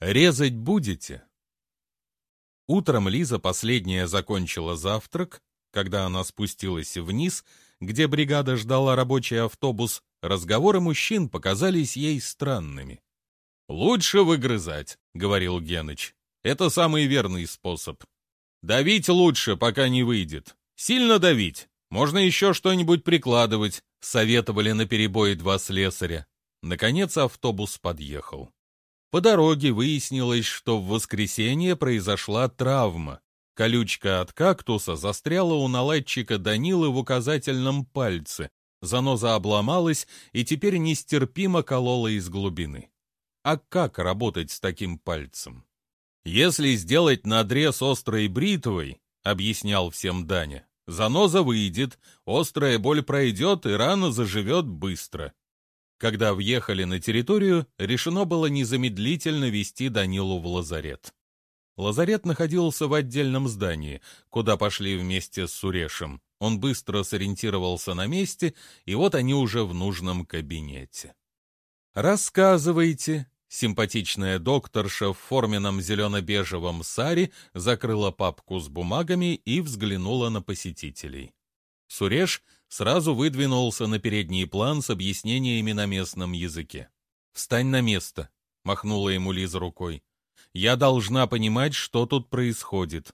Резать будете? Утром Лиза последняя закончила завтрак. Когда она спустилась вниз, где бригада ждала рабочий автобус, разговоры мужчин показались ей странными. «Лучше выгрызать», — говорил Геныч. «Это самый верный способ. Давить лучше, пока не выйдет. Сильно давить. Можно еще что-нибудь прикладывать», — советовали наперебой два слесаря. Наконец автобус подъехал. По дороге выяснилось, что в воскресенье произошла травма. Колючка от кактуса застряла у наладчика Данилы в указательном пальце. Заноза обломалась и теперь нестерпимо колола из глубины. А как работать с таким пальцем? Если сделать надрез острой бритвой, объяснял всем Даня, заноза выйдет, острая боль пройдет и рана заживет быстро. Когда въехали на территорию, решено было незамедлительно вести Данилу в лазарет. Лазарет находился в отдельном здании, куда пошли вместе с Сурешем. Он быстро сориентировался на месте, и вот они уже в нужном кабинете. «Рассказывайте», Симпатичная докторша в форменном зелено-бежевом саре закрыла папку с бумагами и взглянула на посетителей. Суреш сразу выдвинулся на передний план с объяснениями на местном языке. «Встань на место», — махнула ему Лиза рукой. «Я должна понимать, что тут происходит».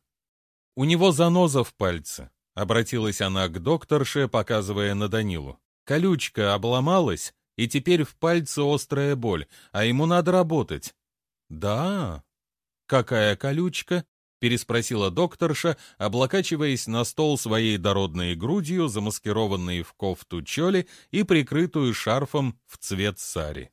«У него заноза в пальце», — обратилась она к докторше, показывая на Данилу. «Колючка обломалась, и теперь в пальце острая боль, а ему надо работать». «Да? Какая колючка?» Переспросила докторша, облокачиваясь на стол своей дородной грудью, замаскированной в кофту чоли и прикрытую шарфом в цвет сари.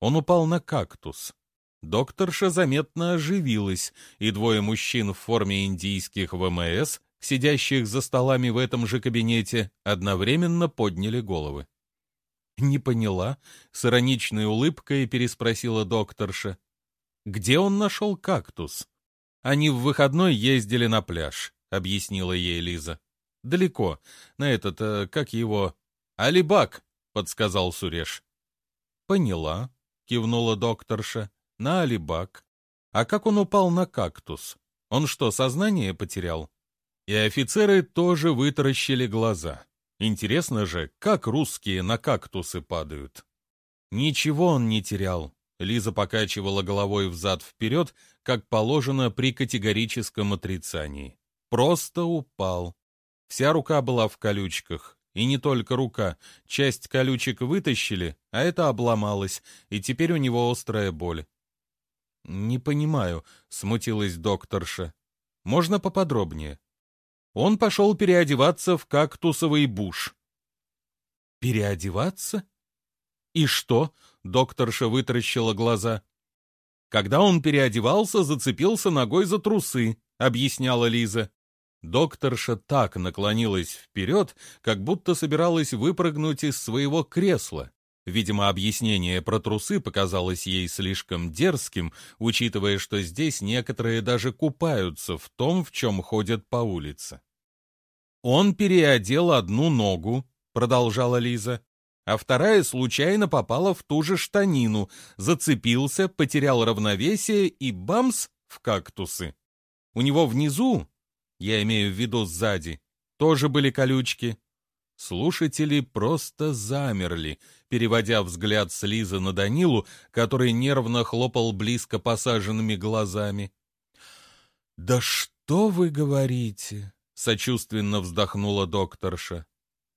Он упал на кактус. Докторша заметно оживилась, и двое мужчин в форме индийских ВМС, сидящих за столами в этом же кабинете, одновременно подняли головы. «Не поняла», — с ироничной улыбкой переспросила докторша. «Где он нашел кактус?» Они в выходной ездили на пляж, объяснила ей Лиза. Далеко. На этот, э, как его... Алибак, подсказал Суреш. Поняла, кивнула докторша. На Алибак. А как он упал на кактус? Он что, сознание потерял? И офицеры тоже вытаращили глаза. Интересно же, как русские на кактусы падают. Ничего он не терял, Лиза покачивала головой взад-вперед, как положено при категорическом отрицании. Просто упал. Вся рука была в колючках. И не только рука. Часть колючек вытащили, а это обломалось, и теперь у него острая боль. «Не понимаю», — смутилась докторша. «Можно поподробнее?» Он пошел переодеваться в кактусовый буш. «Переодеваться? И что?» Докторша вытаращила глаза. Когда он переодевался, зацепился ногой за трусы, объясняла Лиза. Докторша так наклонилась вперед, как будто собиралась выпрыгнуть из своего кресла. Видимо, объяснение про трусы показалось ей слишком дерзким, учитывая, что здесь некоторые даже купаются в том, в чем ходят по улице. «Он переодел одну ногу», — продолжала Лиза, а вторая случайно попала в ту же штанину, зацепился, потерял равновесие и бамс в кактусы. У него внизу, я имею в виду сзади, тоже были колючки. Слушатели просто замерли, переводя взгляд с Лизы на Данилу, который нервно хлопал близко посаженными глазами. «Да что вы говорите?» — сочувственно вздохнула докторша.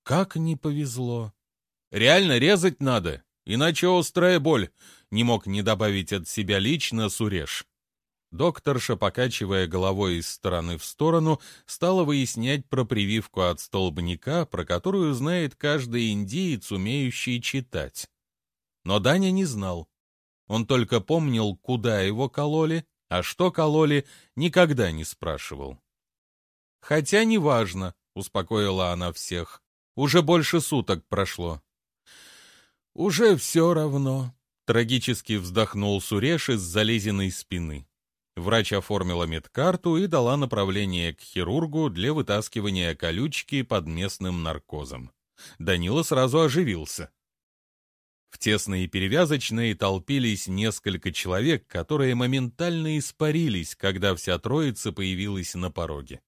«Как не повезло!» Реально резать надо, иначе острая боль, не мог не добавить от себя лично Суреш. Докторша, покачивая головой из стороны в сторону, стала выяснять про прививку от столбняка, про которую знает каждый индиец, умеющий читать. Но Даня не знал. Он только помнил, куда его кололи, а что кололи, никогда не спрашивал. «Хотя неважно», — успокоила она всех. «Уже больше суток прошло. «Уже все равно», — трагически вздохнул Суреш из залезенной спины. Врач оформила медкарту и дала направление к хирургу для вытаскивания колючки под местным наркозом. Данила сразу оживился. В тесные перевязочные толпились несколько человек, которые моментально испарились, когда вся троица появилась на пороге.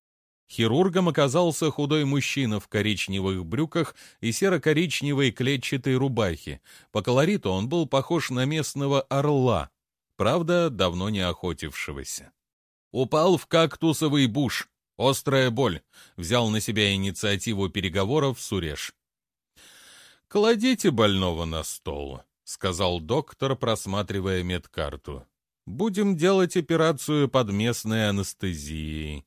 Хирургом оказался худой мужчина в коричневых брюках и серо-коричневой клетчатой рубахе. По колориту он был похож на местного орла, правда, давно не охотившегося. Упал в кактусовый буш. Острая боль. Взял на себя инициативу переговоров Суреш. «Кладите больного на стол», — сказал доктор, просматривая медкарту. «Будем делать операцию под местной анестезией».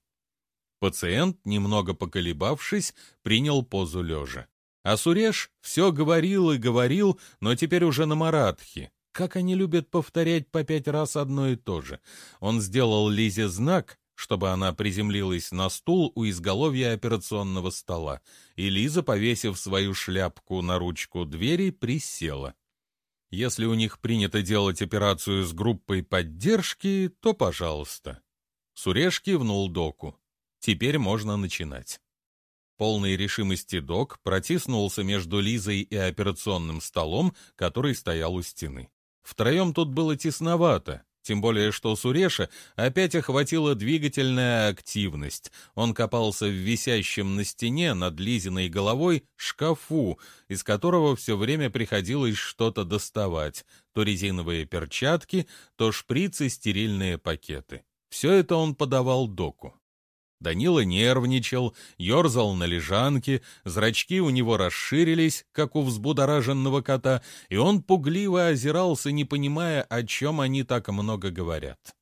Пациент, немного поколебавшись, принял позу лежа. А Суреш все говорил и говорил, но теперь уже на маратхе. Как они любят повторять по пять раз одно и то же. Он сделал Лизе знак, чтобы она приземлилась на стул у изголовья операционного стола, и Лиза, повесив свою шляпку на ручку двери, присела. Если у них принято делать операцию с группой поддержки, то пожалуйста. Суреш кивнул доку. Теперь можно начинать. Полной решимости док протиснулся между Лизой и операционным столом, который стоял у стены. Втроем тут было тесновато, тем более что Суреша опять охватила двигательная активность. Он копался в висящем на стене над Лизиной головой шкафу, из которого все время приходилось что-то доставать. То резиновые перчатки, то шприцы, стерильные пакеты. Все это он подавал доку. Данила нервничал, ерзал на лежанке, зрачки у него расширились, как у взбудораженного кота, и он пугливо озирался, не понимая, о чем они так много говорят.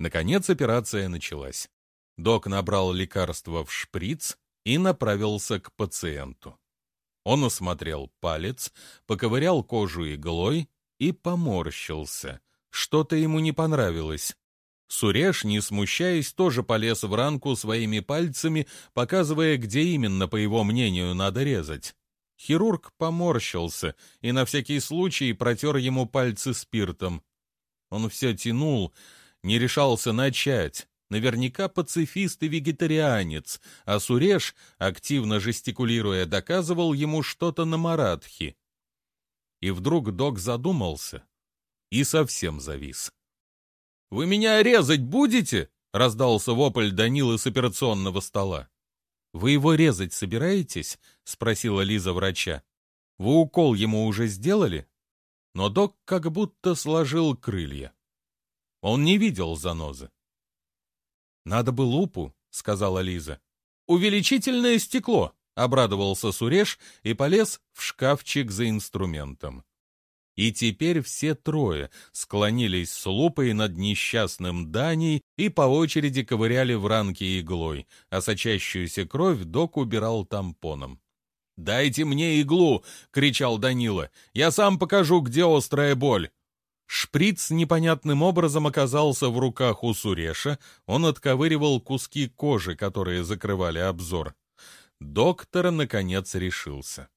Наконец операция началась. Док набрал лекарство в шприц и направился к пациенту. Он осмотрел палец, поковырял кожу иглой и поморщился. Что-то ему не понравилось. Суреш, не смущаясь, тоже полез в ранку своими пальцами, показывая, где именно, по его мнению, надо резать. Хирург поморщился и на всякий случай протер ему пальцы спиртом. Он все тянул, не решался начать. Наверняка пацифист и вегетарианец, а Суреш, активно жестикулируя, доказывал ему что-то на маратхи. И вдруг док задумался и совсем завис. «Вы меня резать будете?» — раздался вопль Данилы с операционного стола. «Вы его резать собираетесь?» — спросила Лиза врача. «Вы укол ему уже сделали?» Но док как будто сложил крылья. Он не видел занозы. «Надо бы лупу», — сказала Лиза. «Увеличительное стекло», — обрадовался Суреш и полез в шкафчик за инструментом. И теперь все трое склонились с лупой над несчастным Даней и по очереди ковыряли в ранке иглой, а сочащуюся кровь док убирал тампоном. «Дайте мне иглу!» — кричал Данила. «Я сам покажу, где острая боль!» Шприц непонятным образом оказался в руках у Суреша, он отковыривал куски кожи, которые закрывали обзор. Доктор, наконец, решился.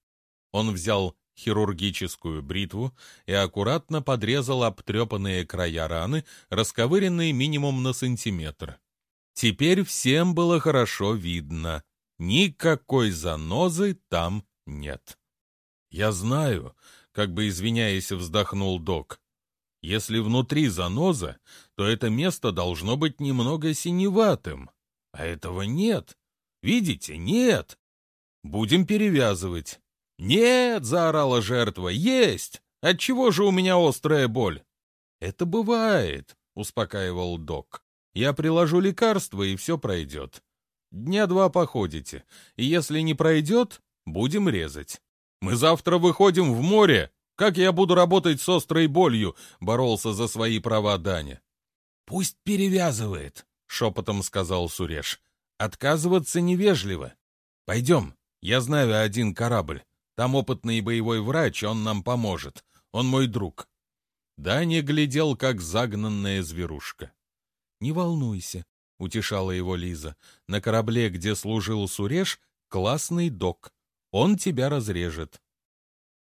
Он взял хирургическую бритву и аккуратно подрезал обтрепанные края раны, расковыренные минимум на сантиметр. Теперь всем было хорошо видно. Никакой занозы там нет. «Я знаю», — как бы извиняясь, вздохнул док. «Если внутри заноза, то это место должно быть немного синеватым. А этого нет. Видите, нет. Будем перевязывать. «Нет!» — заорала жертва. «Есть! Отчего же у меня острая боль?» «Это бывает», — успокаивал док. «Я приложу лекарство, и все пройдет. Дня два походите, и если не пройдет, будем резать. Мы завтра выходим в море. Как я буду работать с острой болью?» — боролся за свои права Даня. «Пусть перевязывает», — шепотом сказал Суреш. «Отказываться невежливо. Пойдем, я знаю один корабль. Там опытный боевой врач, он нам поможет. Он мой друг». Даня глядел, как загнанная зверушка. «Не волнуйся», — утешала его Лиза. «На корабле, где служил Суреш, классный док. Он тебя разрежет».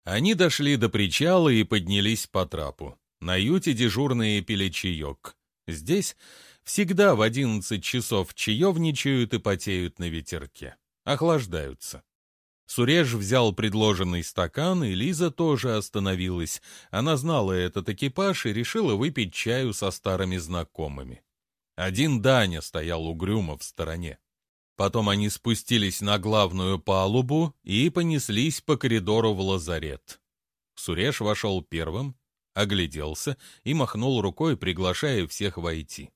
Они дошли до причала и поднялись по трапу. На юте дежурные пили чаек. Здесь всегда в одиннадцать часов чаевничают и потеют на ветерке. Охлаждаются. Суреж взял предложенный стакан, и Лиза тоже остановилась. Она знала этот экипаж и решила выпить чаю со старыми знакомыми. Один Даня стоял угрюмо в стороне. Потом они спустились на главную палубу и понеслись по коридору в лазарет. Суреш вошел первым, огляделся и махнул рукой, приглашая всех войти.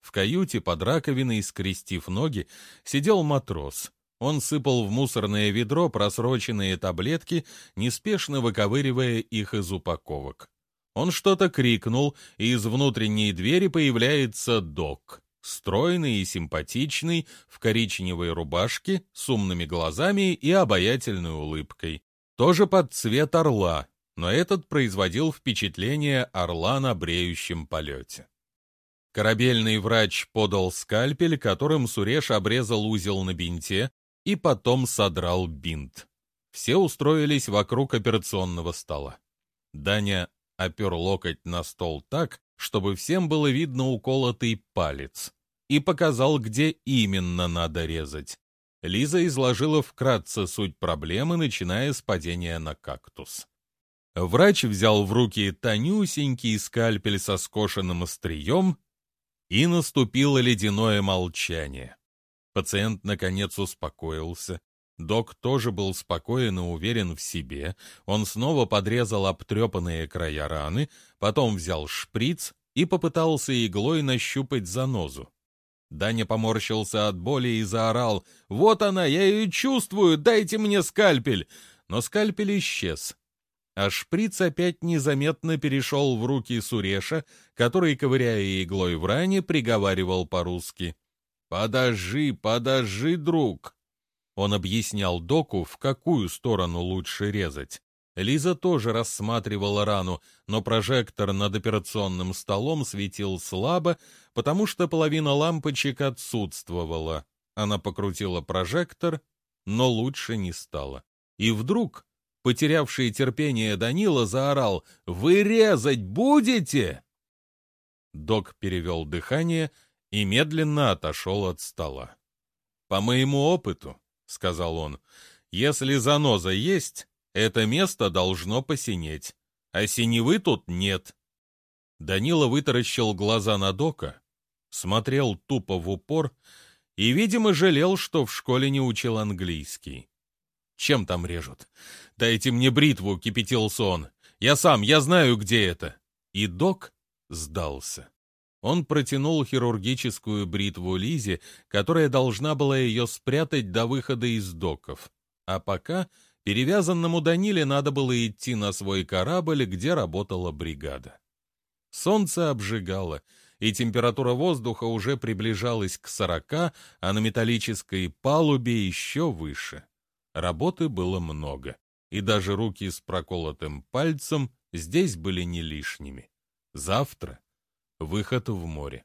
В каюте под раковиной, скрестив ноги, сидел матрос. Он сыпал в мусорное ведро просроченные таблетки, неспешно выковыривая их из упаковок. Он что-то крикнул, и из внутренней двери появляется док. Стройный и симпатичный, в коричневой рубашке, с умными глазами и обаятельной улыбкой. Тоже под цвет орла, но этот производил впечатление орла на бреющем полете. Корабельный врач подал скальпель, которым Суреш обрезал узел на бинте, и потом содрал бинт. Все устроились вокруг операционного стола. Даня опер локоть на стол так, чтобы всем было видно уколотый палец, и показал, где именно надо резать. Лиза изложила вкратце суть проблемы, начиная с падения на кактус. Врач взял в руки тонюсенький скальпель со скошенным острием, и наступило ледяное молчание. Пациент, наконец, успокоился. Док тоже был спокоен и уверен в себе. Он снова подрезал обтрепанные края раны, потом взял шприц и попытался иглой нащупать занозу. Даня поморщился от боли и заорал «Вот она, я ее чувствую, дайте мне скальпель!» Но скальпель исчез. А шприц опять незаметно перешел в руки Суреша, который, ковыряя иглой в ране, приговаривал по-русски «Подожди, подожди, друг!» Он объяснял доку, в какую сторону лучше резать. Лиза тоже рассматривала рану, но прожектор над операционным столом светил слабо, потому что половина лампочек отсутствовала. Она покрутила прожектор, но лучше не стало. И вдруг, потерявший терпение Данила, заорал «Вы резать будете?» Док перевел дыхание — и медленно отошел от стола. «По моему опыту», — сказал он, — «если заноза есть, это место должно посинеть, а синевы тут нет». Данила вытаращил глаза на Дока, смотрел тупо в упор и, видимо, жалел, что в школе не учил английский. «Чем там режут? Дайте мне бритву», — кипятился он. «Я сам, я знаю, где это». И Док сдался. Он протянул хирургическую бритву Лизе, которая должна была ее спрятать до выхода из доков. А пока перевязанному Даниле надо было идти на свой корабль, где работала бригада. Солнце обжигало, и температура воздуха уже приближалась к сорока, а на металлической палубе еще выше. Работы было много, и даже руки с проколотым пальцем здесь были не лишними. Завтра выход в море.